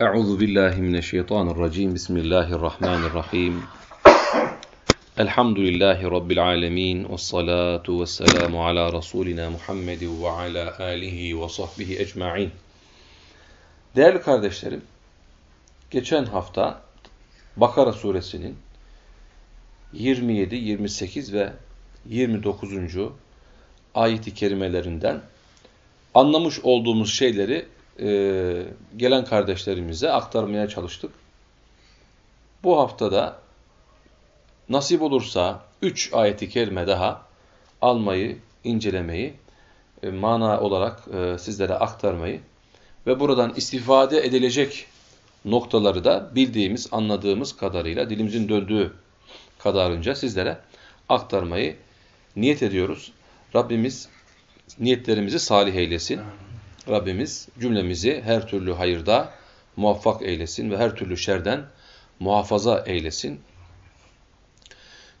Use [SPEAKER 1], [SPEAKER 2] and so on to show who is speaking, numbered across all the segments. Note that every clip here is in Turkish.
[SPEAKER 1] Euzu billahi mineşşeytanirracim. Bismillahirrahmanirrahim. Elhamdülillahi rabbil alamin ve salatu vesselamu ala rasulina Muhammed ve ala alihi ve sahbihi ecmaîn. Değerli kardeşlerim, geçen hafta Bakara suresinin 27, 28 ve 29. ayet-i kerimelerinden anlamış olduğumuz şeyleri e, gelen kardeşlerimize aktarmaya çalıştık. Bu haftada nasip olursa 3 ayeti kerime daha almayı, incelemeyi, e, mana olarak e, sizlere aktarmayı ve buradan istifade edilecek noktaları da bildiğimiz, anladığımız kadarıyla dilimizin döndüğü kadarınca sizlere aktarmayı niyet ediyoruz. Rabbimiz niyetlerimizi salih eylesin. Rabbimiz cümlemizi her türlü hayırda muvaffak eylesin ve her türlü şerden muhafaza eylesin.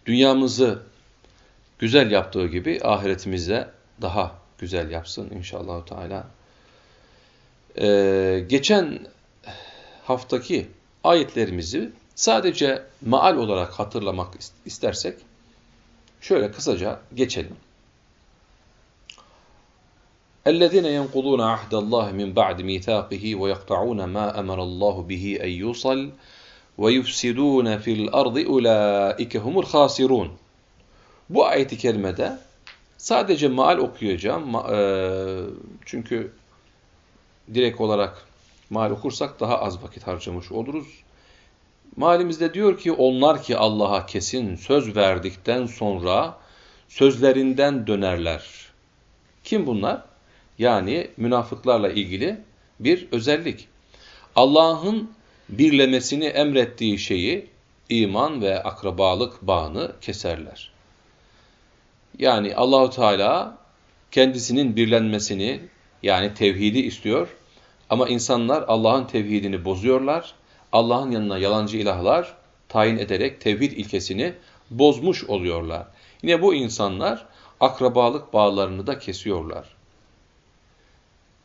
[SPEAKER 1] Dünyamızı güzel yaptığı gibi ahiretimize daha güzel yapsın inşallah Teala. Ee, geçen haftaki ayetlerimizi sadece maal olarak hatırlamak istersek şöyle kısaca geçelim. اَلَّذِينَ يَنْقُضُونَ عَهْدَ اللّٰهِ مِنْ بَعْدِ مِيثَاقِهِ وَيَقْطَعُونَ مَا أَمَرَ اللّٰهُ بِهِ اَنْ يُوصَلْ وَيُفْسِدُونَ فِي الْأَرْضِ اُولَٰئِكَ هُمُ الْخَاسِرُونَ Bu ayeti kerimede sadece maal okuyacağım. E, çünkü direkt olarak maal okursak daha az vakit harcamış oluruz. Malimizde diyor ki onlar ki Allah'a kesin söz verdikten sonra sözlerinden dönerler. Kim bunlar? Yani münafıklarla ilgili bir özellik. Allah'ın birlemesini emrettiği şeyi iman ve akrabalık bağını keserler. Yani Allahu Teala kendisinin birlenmesini yani tevhidi istiyor ama insanlar Allah'ın tevhidini bozuyorlar. Allah'ın yanına yalancı ilahlar tayin ederek tevhid ilkesini bozmuş oluyorlar. Yine bu insanlar akrabalık bağlarını da kesiyorlar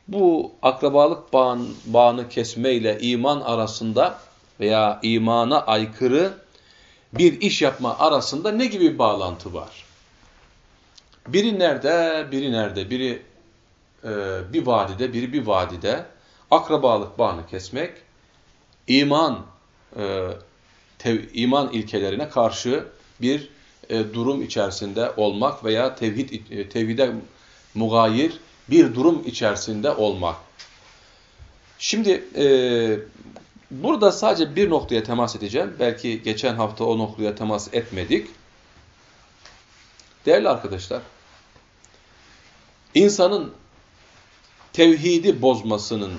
[SPEAKER 1] bu akrabalık bağın, bağını kesmeyle iman arasında veya imana aykırı bir iş yapma arasında ne gibi bir bağlantı var? Biri nerede, biri nerede, biri e, bir vadide, biri bir vadide akrabalık bağını kesmek, iman e, tev, iman ilkelerine karşı bir e, durum içerisinde olmak veya tevhid e, tevhide mugayir bir durum içerisinde olmak. Şimdi e, burada sadece bir noktaya temas edeceğim. Belki geçen hafta o noktaya temas etmedik. Değerli arkadaşlar, insanın tevhidi bozmasının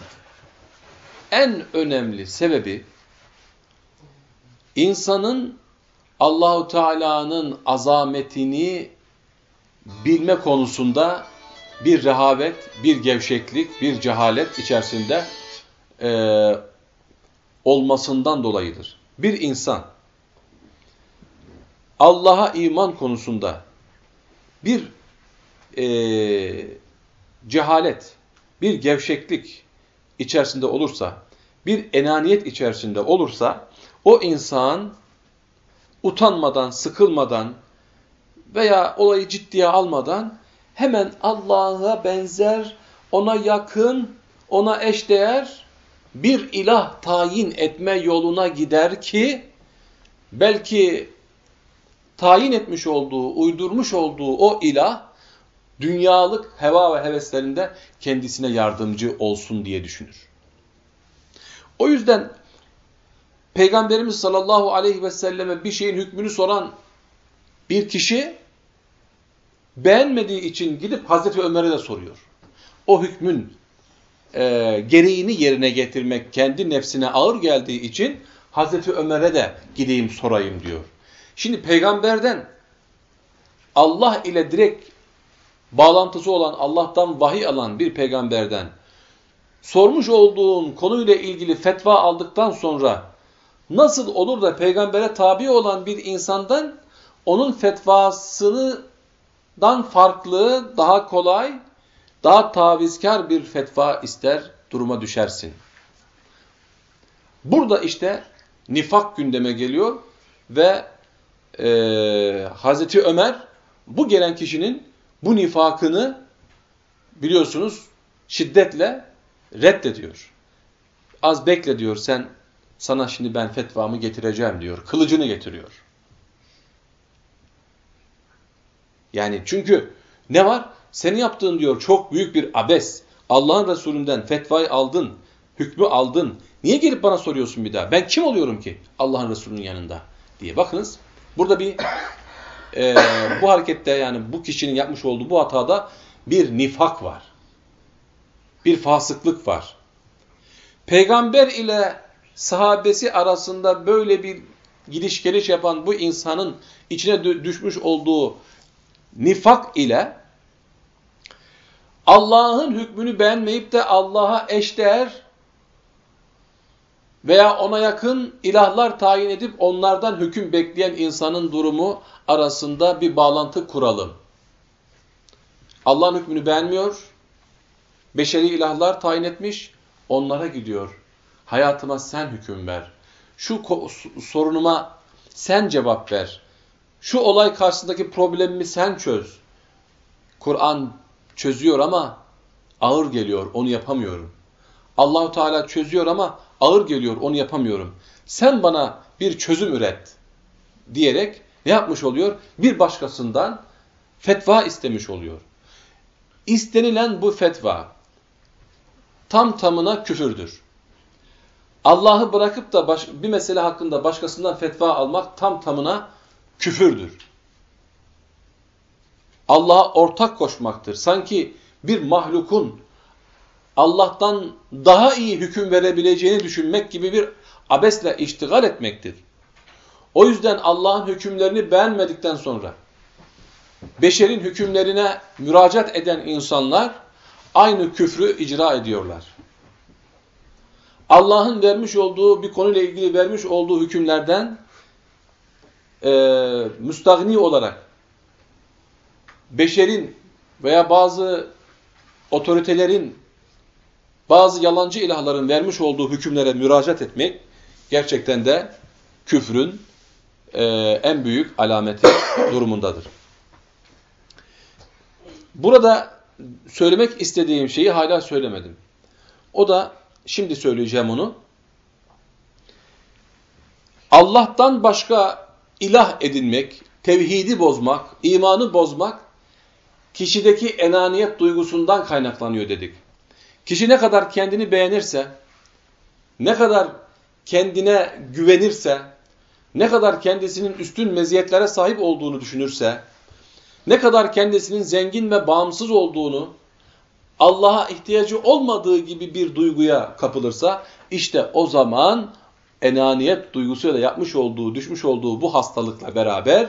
[SPEAKER 1] en önemli sebebi insanın Allahu Teala'nın azametini bilme konusunda bir rehavet, bir gevşeklik, bir cehalet içerisinde e, olmasından dolayıdır. Bir insan Allah'a iman konusunda bir e, cehalet, bir gevşeklik içerisinde olursa, bir enaniyet içerisinde olursa, o insan utanmadan, sıkılmadan veya olayı ciddiye almadan hemen Allah'a benzer, ona yakın, ona eşdeğer bir ilah tayin etme yoluna gider ki belki tayin etmiş olduğu, uydurmuş olduğu o ilah dünyalık heva ve heveslerinde kendisine yardımcı olsun diye düşünür. O yüzden Peygamberimiz sallallahu aleyhi ve selleme bir şeyin hükmünü soran bir kişi beğenmediği için gidip Hazreti Ömer'e de soruyor. O hükmün e, gereğini yerine getirmek kendi nefsine ağır geldiği için Hazreti Ömer'e de gideyim sorayım diyor. Şimdi peygamberden Allah ile direkt bağlantısı olan Allah'tan vahiy alan bir peygamberden sormuş olduğun konuyla ilgili fetva aldıktan sonra nasıl olur da peygambere tabi olan bir insandan onun fetvasını dan farklı, daha kolay, daha tavizkar bir fetva ister, duruma düşersin. Burada işte nifak gündeme geliyor ve e, Hazreti Ömer bu gelen kişinin bu nifakını biliyorsunuz şiddetle reddediyor. Az bekle diyor sen sana şimdi ben fetvamı getireceğim diyor. Kılıcını getiriyor. Yani çünkü ne var? Senin yaptığın diyor çok büyük bir abes. Allah'ın Resulünden fetvayı aldın, hükmü aldın. Niye gelip bana soruyorsun bir daha? Ben kim oluyorum ki Allah'ın Resulü'nün yanında diye. Bakınız burada bir e, bu harekette yani bu kişinin yapmış olduğu bu hatada bir nifak var. Bir fasıklık var. Peygamber ile sahabesi arasında böyle bir gidiş geliş yapan bu insanın içine düşmüş olduğu nifak ile Allah'ın hükmünü beğenmeyip de Allah'a eşdeğer veya ona yakın ilahlar tayin edip onlardan hüküm bekleyen insanın durumu arasında bir bağlantı kuralım. Allah'ın hükmünü beğenmiyor, beşeri ilahlar tayin etmiş, onlara gidiyor. Hayatıma sen hüküm ver. Şu sorunuma sen cevap ver. Şu olay karşısındaki problemimi sen çöz. Kur'an çözüyor ama ağır geliyor, onu yapamıyorum. Allahu Teala çözüyor ama ağır geliyor, onu yapamıyorum. Sen bana bir çözüm üret diyerek ne yapmış oluyor? Bir başkasından fetva istemiş oluyor. İstenilen bu fetva tam tamına küfürdür. Allah'ı bırakıp da baş, bir mesele hakkında başkasından fetva almak tam tamına küfürdür. Allah'a ortak koşmaktır. Sanki bir mahlukun Allah'tan daha iyi hüküm verebileceğini düşünmek gibi bir abesle iştigal etmektir. O yüzden Allah'ın hükümlerini beğenmedikten sonra beşerin hükümlerine müracaat eden insanlar aynı küfrü icra ediyorlar. Allah'ın vermiş olduğu bir konuyla ilgili vermiş olduğu hükümlerden e, müstahni olarak beşerin veya bazı otoritelerin, bazı yalancı ilahların vermiş olduğu hükümlere müracaat etmek gerçekten de küfrün e, en büyük alameti durumundadır. Burada söylemek istediğim şeyi hala söylemedim. O da, şimdi söyleyeceğim onu. Allah'tan başka ilah edinmek, tevhidi bozmak, imanı bozmak, kişideki enaniyet duygusundan kaynaklanıyor dedik. Kişi ne kadar kendini beğenirse, ne kadar kendine güvenirse, ne kadar kendisinin üstün meziyetlere sahip olduğunu düşünürse, ne kadar kendisinin zengin ve bağımsız olduğunu, Allah'a ihtiyacı olmadığı gibi bir duyguya kapılırsa, işte o zaman enaniyet duygusuyla yapmış olduğu, düşmüş olduğu bu hastalıkla beraber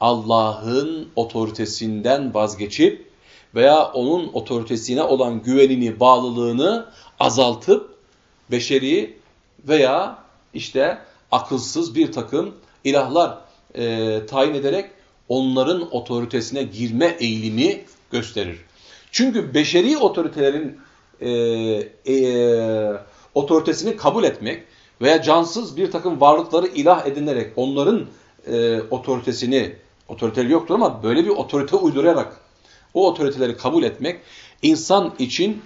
[SPEAKER 1] Allah'ın otoritesinden vazgeçip veya onun otoritesine olan güvenini, bağlılığını azaltıp beşeri veya işte akılsız bir takım ilahlar e, tayin ederek onların otoritesine girme eğilimi gösterir. Çünkü beşeri otoritelerin e, e, otoritesini kabul etmek veya cansız bir takım varlıkları ilah edinerek onların e, otoritesini, otoriteli yoktur ama böyle bir otorite uydurarak o otoriteleri kabul etmek insan için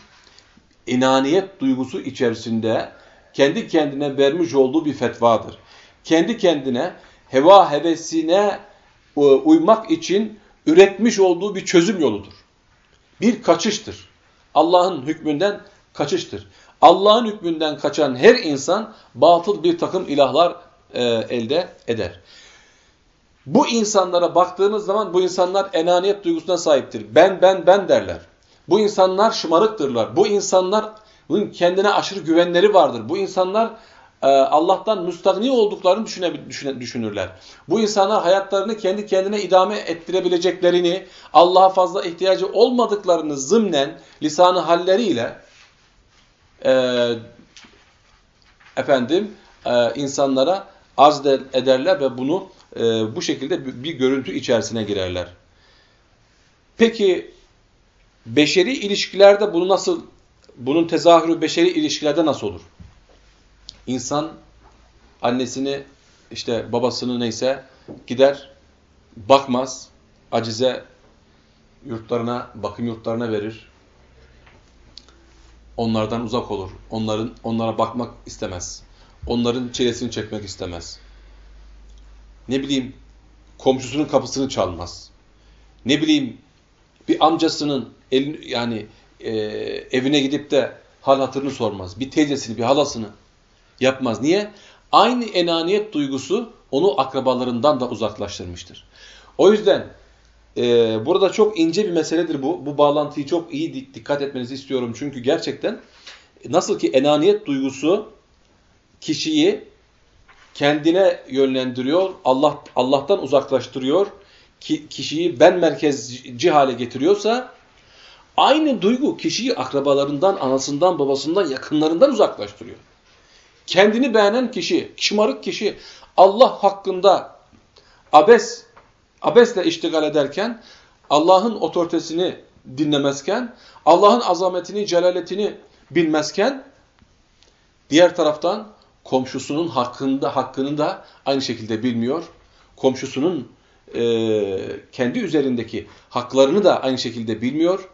[SPEAKER 1] inaniyet duygusu içerisinde kendi kendine vermiş olduğu bir fetvadır. Kendi kendine heva hevesine e, uymak için üretmiş olduğu bir çözüm yoludur. Bir kaçıştır. Allah'ın hükmünden kaçıştır. Allah'ın hükmünden kaçan her insan batıl bir takım ilahlar e, elde eder. Bu insanlara baktığımız zaman bu insanlar enaniyet duygusuna sahiptir. Ben, ben, ben derler. Bu insanlar şımarıktırlar. Bu insanlar kendine aşırı güvenleri vardır. Bu insanlar e, Allah'tan müstahni olduklarını düşüne, düşüne, düşünürler. Bu insanlar hayatlarını kendi kendine idame ettirebileceklerini, Allah'a fazla ihtiyacı olmadıklarını zımnen, lisanı halleriyle e, efendim e, insanlara arz ederler ve bunu e, bu şekilde bir görüntü içerisine girerler. Peki beşeri ilişkilerde bunu nasıl bunun tezahürü beşeri ilişkilerde nasıl olur? İnsan annesini işte babasını neyse gider bakmaz, acize yurtlarına, bakım yurtlarına verir. Onlardan uzak olur. Onların onlara bakmak istemez. Onların çilesini çekmek istemez. Ne bileyim komşusunun kapısını çalmaz. Ne bileyim bir amcasının el, yani e, evine gidip de hal hatırını sormaz. Bir teyzesini, bir halasını yapmaz. Niye? Aynı enaniyet duygusu onu akrabalarından da uzaklaştırmıştır. O yüzden e, burada çok ince bir meseledir bu. Bu bağlantıyı çok iyi dikkat etmenizi istiyorum. Çünkü gerçekten nasıl ki enaniyet duygusu kişiyi kendine yönlendiriyor, Allah Allah'tan uzaklaştırıyor, ki, kişiyi ben merkezci hale getiriyorsa aynı duygu kişiyi akrabalarından, anasından, babasından, yakınlarından uzaklaştırıyor. Kendini beğenen kişi, şımarık kişi Allah hakkında abes abesle iştigal ederken Allah'ın otoritesini dinlemezken, Allah'ın azametini, celaletini bilmezken diğer taraftan komşusunun hakkında hakkını da aynı şekilde bilmiyor. Komşusunun e, kendi üzerindeki haklarını da aynı şekilde bilmiyor.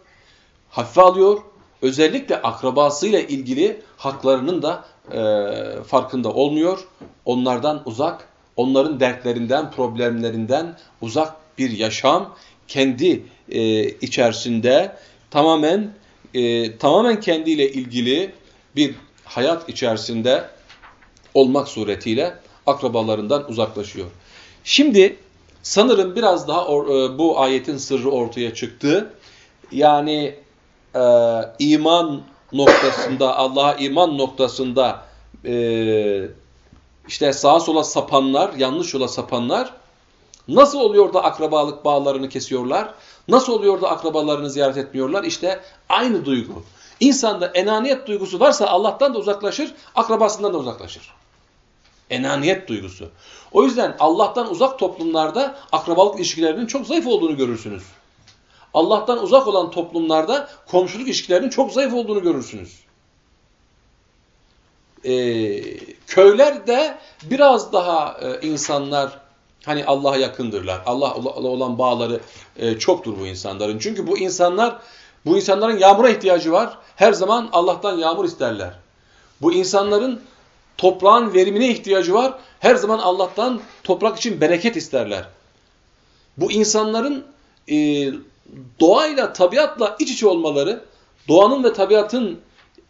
[SPEAKER 1] Hafife alıyor. Özellikle akrabasıyla ilgili haklarının da e, farkında olmuyor. Onlardan uzak, onların dertlerinden, problemlerinden uzak bir yaşam kendi e, içerisinde tamamen e, tamamen kendiyle ilgili bir hayat içerisinde olmak suretiyle akrabalarından uzaklaşıyor. Şimdi sanırım biraz daha or, e, bu ayetin sırrı ortaya çıktı. Yani e, iman noktasında, Allah'a iman noktasında e, işte sağa sola sapanlar, yanlış yola sapanlar nasıl oluyor da akrabalık bağlarını kesiyorlar? Nasıl oluyor da akrabalarını ziyaret etmiyorlar? İşte aynı duygu. İnsanda enaniyet duygusu varsa Allah'tan da uzaklaşır, akrabasından da uzaklaşır. Enaniyet duygusu. O yüzden Allah'tan uzak toplumlarda akrabalık ilişkilerinin çok zayıf olduğunu görürsünüz. Allah'tan uzak olan toplumlarda komşuluk ilişkilerinin çok zayıf olduğunu görürsünüz. Ee, köylerde biraz daha e, insanlar hani Allah'a yakındırlar. Allah'la olan bağları e, çoktur bu insanların. Çünkü bu insanlar bu insanların yağmura ihtiyacı var. Her zaman Allah'tan yağmur isterler. Bu insanların toprağın verimine ihtiyacı var. Her zaman Allah'tan toprak için bereket isterler. Bu insanların e, doğayla, tabiatla iç içe olmaları, doğanın ve tabiatın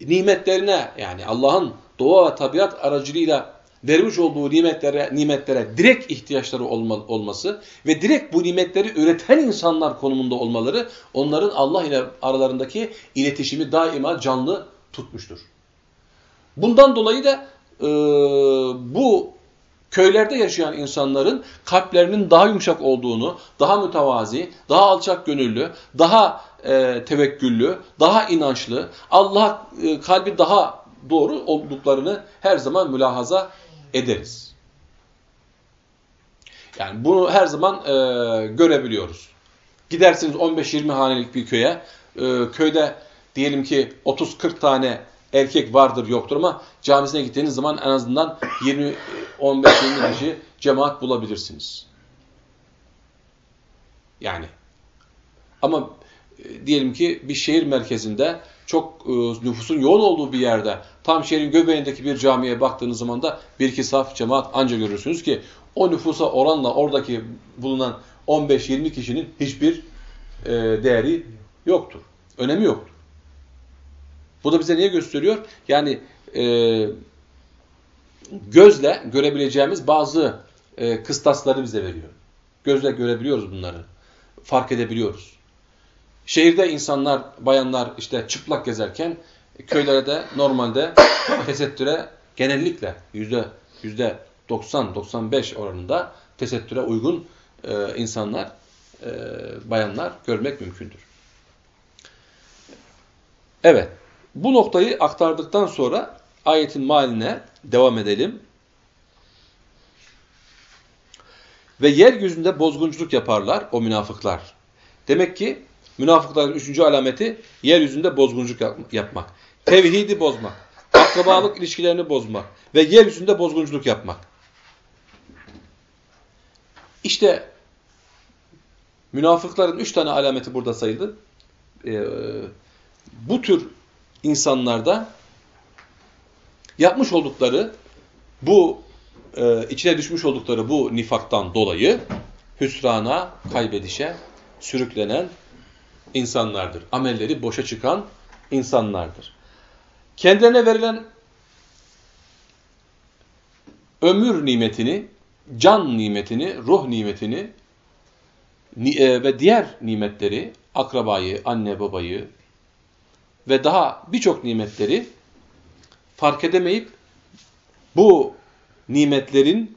[SPEAKER 1] nimetlerine yani Allah'ın doğa ve tabiat aracılığıyla vermiş olduğu nimetlere, nimetlere direkt ihtiyaçları olma, olması ve direkt bu nimetleri üreten insanlar konumunda olmaları onların Allah ile aralarındaki iletişimi daima canlı tutmuştur. Bundan dolayı da e, bu köylerde yaşayan insanların kalplerinin daha yumuşak olduğunu, daha mütevazi, daha alçak gönüllü, daha e, tevekküllü, daha inançlı, Allah e, kalbi daha doğru olduklarını her zaman mülahaza ederiz. Yani bunu her zaman e, görebiliyoruz. Gidersiniz 15-20 hanelik bir köye, e, köyde diyelim ki 30-40 tane erkek vardır yoktur ama camisine gittiğiniz zaman en azından 20 15-20 kişi cemaat bulabilirsiniz. Yani ama e, diyelim ki bir şehir merkezinde çok e, nüfusun yoğun olduğu bir yerde tam şehrin göbeğindeki bir camiye baktığınız zaman da bir iki saf cemaat anca görürsünüz ki o nüfusa oranla oradaki bulunan 15-20 kişinin hiçbir e, değeri yoktur. Önemi yoktur. Bu da bize niye gösteriyor? Yani e, gözle görebileceğimiz bazı e, kıstasları bize veriyor. Gözle görebiliyoruz bunları. Fark edebiliyoruz. Şehirde insanlar, bayanlar işte çıplak gezerken köylerde normalde tesettüre genellikle yüzde yüzde 90-95 oranında tesettüre uygun e, insanlar, e, bayanlar görmek mümkündür. Evet, bu noktayı aktardıktan sonra ayetin maline devam edelim. Ve yeryüzünde bozgunculuk yaparlar o münafıklar. Demek ki münafıkların üçüncü alameti yeryüzünde bozgunculuk yapmak. Tevhidi bozmak. akrabalık ilişkilerini bozmak ve yeryüzünde bozgunculuk yapmak. İşte münafıkların üç tane alameti burada sayıldı. Ee, bu tür insanlarda yapmış oldukları bu e, içine düşmüş oldukları bu nifaktan dolayı hüsrana, kaybedişe sürüklenen insanlardır. Amelleri boşa çıkan insanlardır. Kendilerine verilen ömür nimetini, can nimetini, ruh nimetini e, ve diğer nimetleri, akrabayı, anne babayı ve daha birçok nimetleri fark edemeyip bu nimetlerin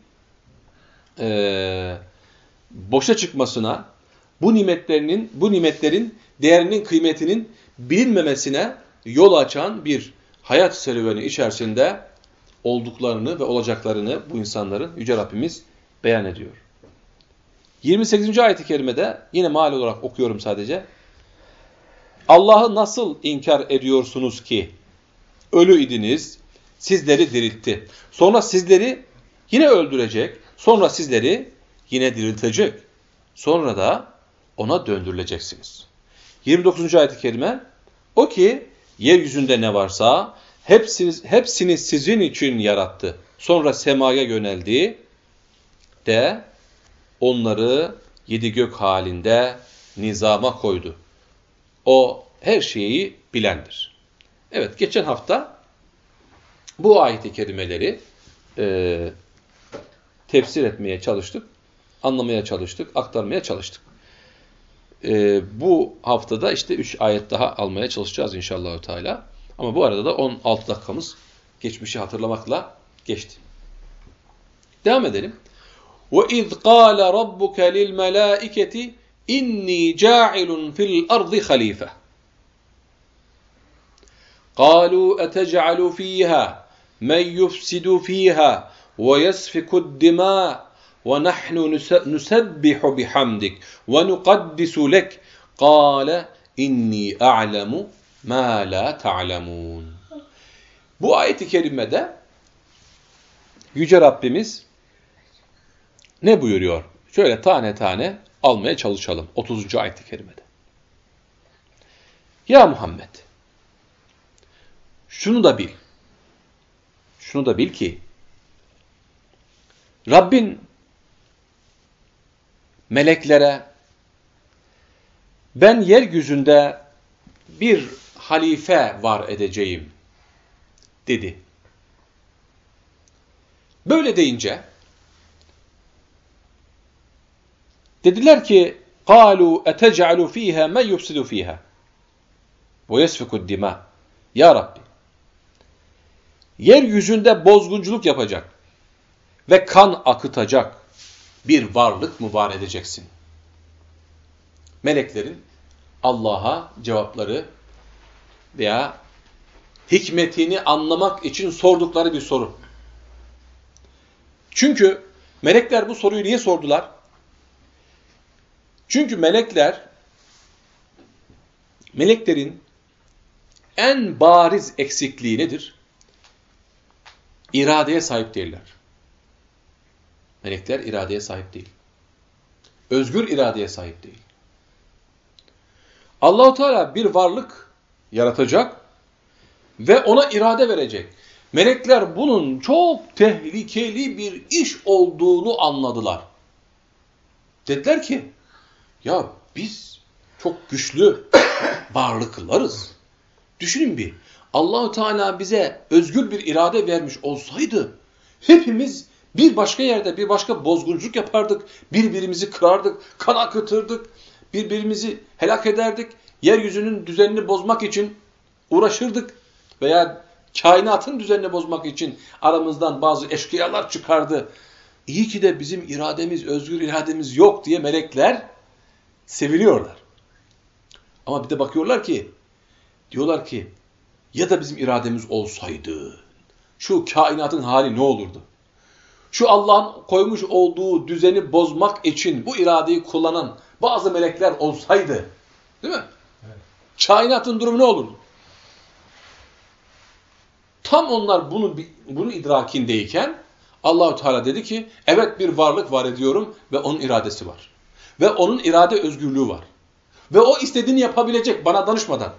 [SPEAKER 1] e, boşa çıkmasına, bu nimetlerinin, bu nimetlerin değerinin, kıymetinin bilinmemesine yol açan bir hayat serüveni içerisinde olduklarını ve olacaklarını bu insanların Yüce Rabbimiz beyan ediyor. 28. ayet-i kerimede yine mal olarak okuyorum sadece. Allah'ı nasıl inkar ediyorsunuz ki ölü idiniz, sizleri diriltti. Sonra sizleri yine öldürecek, sonra sizleri yine diriltecek. Sonra da ona döndürüleceksiniz. 29. ayet-i kerime o ki yeryüzünde ne varsa hepsini, hepsini sizin için yarattı. Sonra semaya yöneldi de onları yedi gök halinde nizama koydu. O her şeyi bilendir. Evet geçen hafta bu ayet-i kerimeleri e, tefsir etmeye çalıştık, anlamaya çalıştık, aktarmaya çalıştık E, bu haftada işte 3 ayet daha almaya çalışacağız inşallah Teala. Ama bu arada da 16 dakikamız geçmişi hatırlamakla geçti. Devam edelim. وَاِذْ قَالَ رَبُّكَ لِلْمَلَائِكَةِ اِنِّي جَاعِلٌ فِي الْأَرْضِ خَلِيفَةً قَالُوا أَتَجْعَلُ فِيهَا مَنْ يُفْسِدُ فِيهَا وَيَسْفِكُ الدِّمَاءَ وَنَحْنُ نُسَبِّحُ بِحَمْدِكَ وَنُقَدِّسُ لَكَ قَالَ اِنِّي أَعْلَمُ مَا لَا تَعْلَمُونَ Bu ayet-i kerimede Yüce Rabbimiz ne buyuruyor? Şöyle tane tane almaya çalışalım. 30. ayet-i kerimede. Ya Muhammed, şunu da bil. Şunu da bil ki, Rabbin meleklere ben yeryüzünde bir halife var edeceğim dedi. Böyle deyince dediler ki قَالُوا اَتَجْعَلُ ف۪يهَا مَنْ يُفْسِدُ ف۪يهَا وَيَسْفِكُ الدِّمَا Ya Rabbi, yeryüzünde bozgunculuk yapacak ve kan akıtacak bir varlık mı var edeceksin? Meleklerin Allah'a cevapları veya hikmetini anlamak için sordukları bir soru. Çünkü melekler bu soruyu niye sordular? Çünkü melekler, meleklerin en bariz eksikliği nedir? İradeye sahip değiller. Melekler iradeye sahip değil. Özgür iradeye sahip değil. Allahu Teala bir varlık yaratacak ve ona irade verecek. Melekler bunun çok tehlikeli bir iş olduğunu anladılar. Dediler ki, ya biz çok güçlü varlıklarız. Düşünün bir, Allahu Teala bize özgür bir irade vermiş olsaydı, hepimiz bir başka yerde bir başka bozgunculuk yapardık, birbirimizi kırardık, kan akıtırdık, birbirimizi helak ederdik, yeryüzünün düzenini bozmak için uğraşırdık veya kainatın düzenini bozmak için aramızdan bazı eşkıyalar çıkardı. İyi ki de bizim irademiz, özgür irademiz yok diye melekler seviliyorlar. Ama bir de bakıyorlar ki, diyorlar ki, ya da bizim irademiz olsaydı, şu kainatın hali ne olurdu? Şu Allah'ın koymuş olduğu düzeni bozmak için bu iradeyi kullanan bazı melekler olsaydı, değil mi? Evet. Kainatın durumu ne olurdu? Tam onlar bunu bunu idrakindeyken Allahu Teala dedi ki evet bir varlık var ediyorum ve onun iradesi var. Ve onun irade özgürlüğü var. Ve o istediğini yapabilecek bana danışmadan.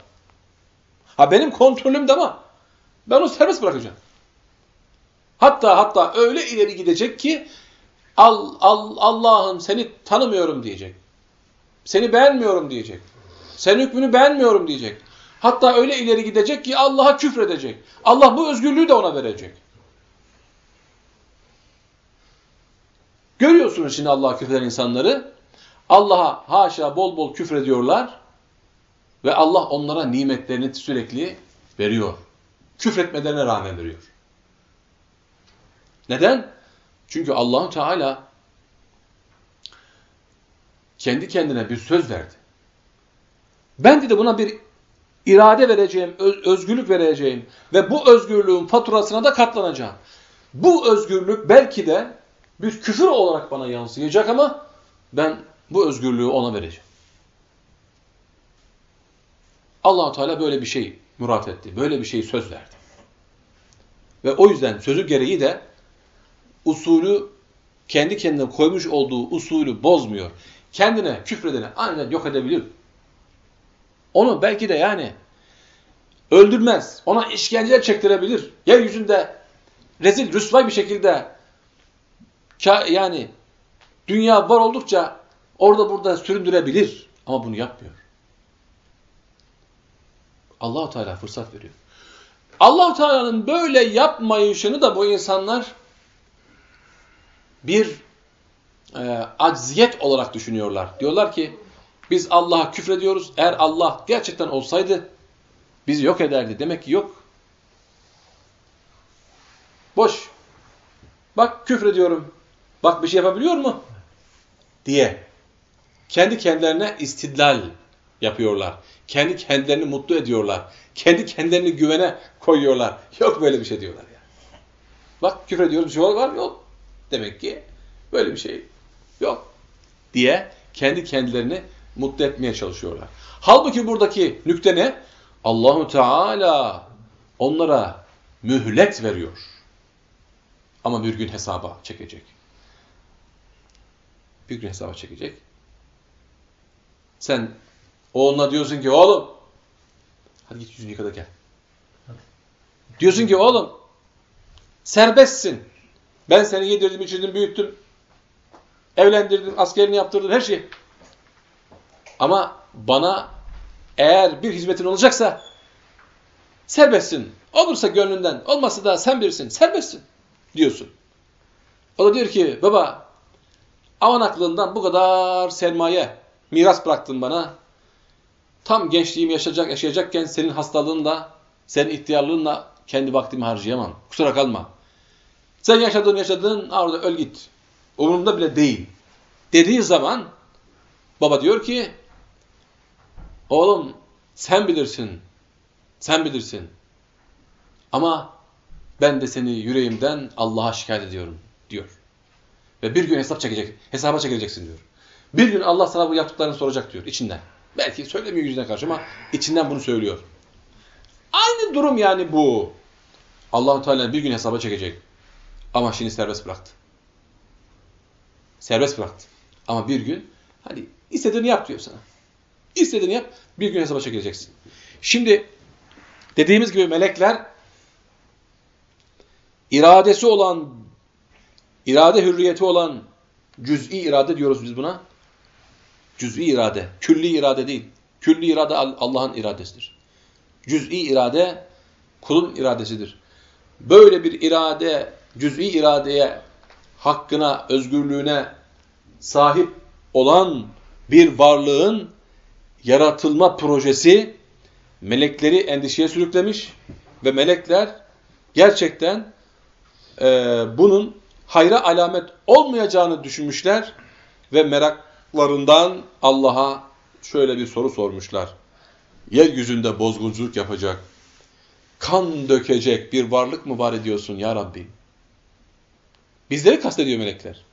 [SPEAKER 1] Ha benim kontrolümde ama ben onu serbest bırakacağım. Hatta hatta öyle ileri gidecek ki Al, al, Allah'ım seni tanımıyorum diyecek. Seni beğenmiyorum diyecek. Senin hükmünü beğenmiyorum diyecek. Hatta öyle ileri gidecek ki Allah'a küfredecek. Allah bu özgürlüğü de ona verecek. Görüyorsunuz şimdi Allah'a küfreden insanları. Allah'a haşa bol bol küfrediyorlar. Ve Allah onlara nimetlerini sürekli veriyor. Küfretmelerine rağmen veriyor. Neden? Çünkü Allahu Teala kendi kendine bir söz verdi. Ben dedi buna bir irade vereceğim, özgürlük vereceğim ve bu özgürlüğün faturasına da katlanacağım. Bu özgürlük belki de bir küfür olarak bana yansıyacak ama ben bu özgürlüğü ona vereceğim. allah Teala böyle bir şey murat etti. Böyle bir şey söz verdi. Ve o yüzden sözü gereği de usulü kendi kendine koymuş olduğu usulü bozmuyor. Kendine küfredene aynen yok edebilir. Onu belki de yani öldürmez. Ona işkenceler çektirebilir. Yeryüzünde rezil, rüsvay bir şekilde yani dünya var oldukça orada burada süründürebilir. Ama bunu yapmıyor. Allahu Teala fırsat veriyor. Allahu Teala'nın böyle yapmayışını da bu insanlar bir e, acziyet olarak düşünüyorlar. Diyorlar ki biz Allah'a küfrediyoruz. Eğer Allah gerçekten olsaydı bizi yok ederdi. Demek ki yok. Boş. Bak küfrediyorum. Bak bir şey yapabiliyor mu? Diye. Kendi kendilerine istidlal yapıyorlar. Kendi kendilerini mutlu ediyorlar. Kendi kendilerini güvene koyuyorlar. Yok böyle bir şey diyorlar yani. Bak küfrediyoruz bir şey var mı? Yok. Demek ki böyle bir şey yok diye kendi kendilerini mutlu etmeye çalışıyorlar. Halbuki buradaki nükte ne? Allahu Teala onlara mühlet veriyor. Ama bir gün hesaba çekecek. Bir gün hesaba çekecek. Sen oğluna diyorsun ki oğlum hadi git yüzünü yıka da gel. Diyorsun ki oğlum serbestsin. Ben seni yedirdim, içirdim, büyüttüm. Evlendirdim, askerini yaptırdım, her şey. Ama bana eğer bir hizmetin olacaksa serbestsin. Olursa gönlünden, olmazsa da sen birisin, serbestsin diyorsun. O da diyor ki baba avan aklından bu kadar sermaye miras bıraktın bana. Tam gençliğimi yaşayacak, yaşayacakken senin hastalığınla, senin ihtiyarlığınla kendi vaktimi harcayamam. Kusura kalma. Sen yaşadın yaşadın orada öl git. Umurumda bile değil. Dediği zaman baba diyor ki oğlum sen bilirsin. Sen bilirsin. Ama ben de seni yüreğimden Allah'a şikayet ediyorum diyor. Ve bir gün hesap çekecek, hesaba çekileceksin diyor. Bir gün Allah sana bu yaptıklarını soracak diyor içinden. Belki söylemiyor yüzüne karşı ama içinden bunu söylüyor. Aynı durum yani bu. Allahu Teala bir gün hesaba çekecek. Ama şimdi serbest bıraktı. Serbest bıraktı. Ama bir gün hadi istediğini yap diyor sana. İstediğini yap bir gün hesaba çekileceksin. Şimdi dediğimiz gibi melekler iradesi olan irade hürriyeti olan cüz'i irade diyoruz biz buna. Cüz'i irade. Külli irade değil. Külli irade Allah'ın iradesidir. Cüz'i irade kulun iradesidir. Böyle bir irade cüz'i iradeye, hakkına, özgürlüğüne sahip olan bir varlığın yaratılma projesi melekleri endişeye sürüklemiş ve melekler gerçekten e, bunun hayra alamet olmayacağını düşünmüşler ve meraklarından Allah'a şöyle bir soru sormuşlar. Yeryüzünde bozgunculuk yapacak, kan dökecek bir varlık mı var ediyorsun ya Rabbi? Bizleri kastediyor melekler.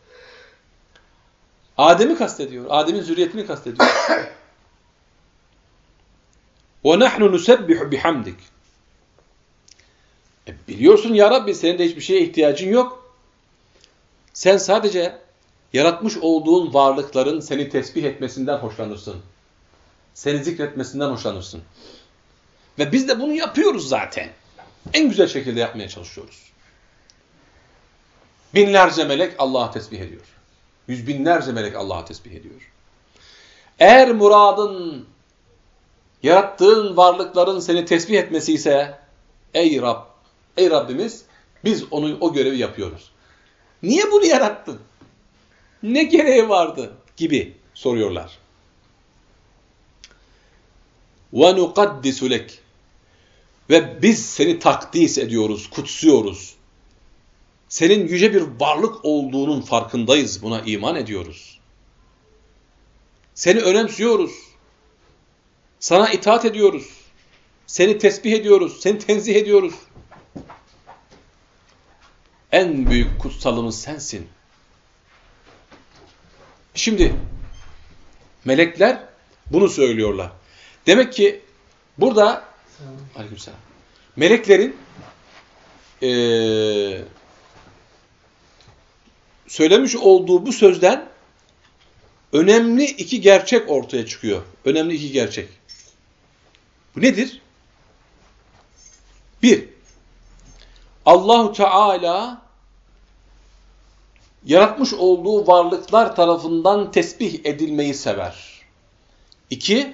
[SPEAKER 1] Adem'i kastediyor. Adem'in zürriyetini kastediyor. وَنَحْنُ نُسَبِّحُ بِحَمْدِكِ E biliyorsun ya Rabbi senin de hiçbir şeye ihtiyacın yok. Sen sadece yaratmış olduğun varlıkların seni tesbih etmesinden hoşlanırsın. Seni zikretmesinden hoşlanırsın. Ve biz de bunu yapıyoruz zaten. En güzel şekilde yapmaya çalışıyoruz. Binlerce melek Allah'a tesbih ediyor. Yüz binlerce melek Allah'a tesbih ediyor. Eğer muradın, yarattığın varlıkların seni tesbih etmesi ise, ey Rab, ey Rabbimiz, biz onu o görevi yapıyoruz. Niye bunu yarattın? Ne gereği vardı? Gibi soruyorlar. وَنُقَدِّسُ لَكِ Ve biz seni takdis ediyoruz, kutsuyoruz. Senin yüce bir varlık olduğunun farkındayız, buna iman ediyoruz. Seni önemsiyoruz. Sana itaat ediyoruz. Seni tesbih ediyoruz, seni tenzih ediyoruz. En büyük kutsalımız sensin. Şimdi melekler bunu söylüyorlar. Demek ki burada aleykümselam. Meleklerin ee, söylemiş olduğu bu sözden önemli iki gerçek ortaya çıkıyor. Önemli iki gerçek. Bu nedir? Bir, Allahu Teala yaratmış olduğu varlıklar tarafından tesbih edilmeyi sever. İki,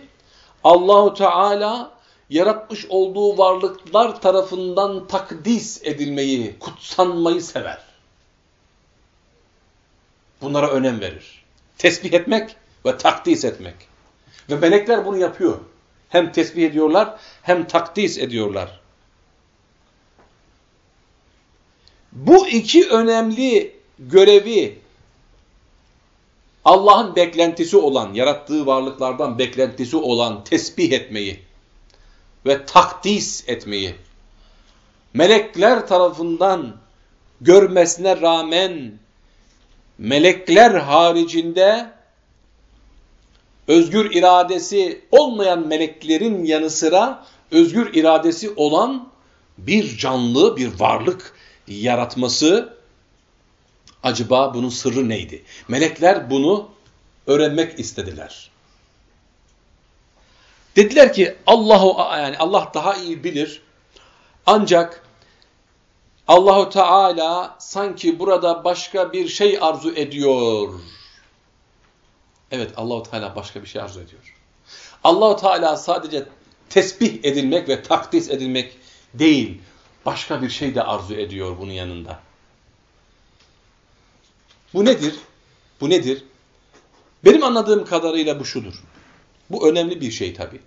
[SPEAKER 1] Allahu Teala yaratmış olduğu varlıklar tarafından takdis edilmeyi, kutsanmayı sever. Bunlara önem verir. Tesbih etmek ve takdis etmek. Ve melekler bunu yapıyor. Hem tesbih ediyorlar hem takdis ediyorlar. Bu iki önemli görevi Allah'ın beklentisi olan, yarattığı varlıklardan beklentisi olan tesbih etmeyi ve takdis etmeyi melekler tarafından görmesine rağmen melekler haricinde özgür iradesi olmayan meleklerin yanı sıra özgür iradesi olan bir canlı, bir varlık yaratması acaba bunun sırrı neydi? Melekler bunu öğrenmek istediler. Dediler ki Allahu yani Allah daha iyi bilir. Ancak Allahu Teala sanki burada başka bir şey arzu ediyor. Evet Allahu Teala başka bir şey arzu ediyor. Allahu Teala sadece tesbih edilmek ve takdis edilmek değil, başka bir şey de arzu ediyor bunun yanında. Bu nedir? Bu nedir? Benim anladığım kadarıyla bu şudur. Bu önemli bir şey tabii.